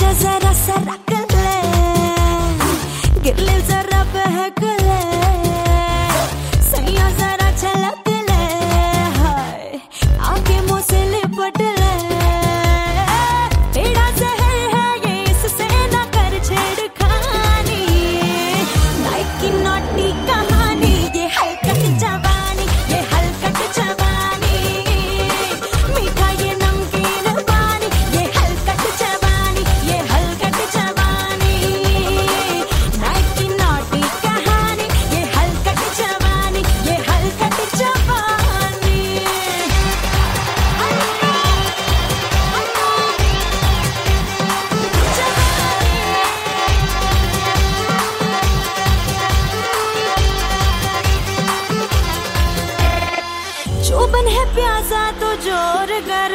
just शोभन है प्यासा तो ज़ोर कर।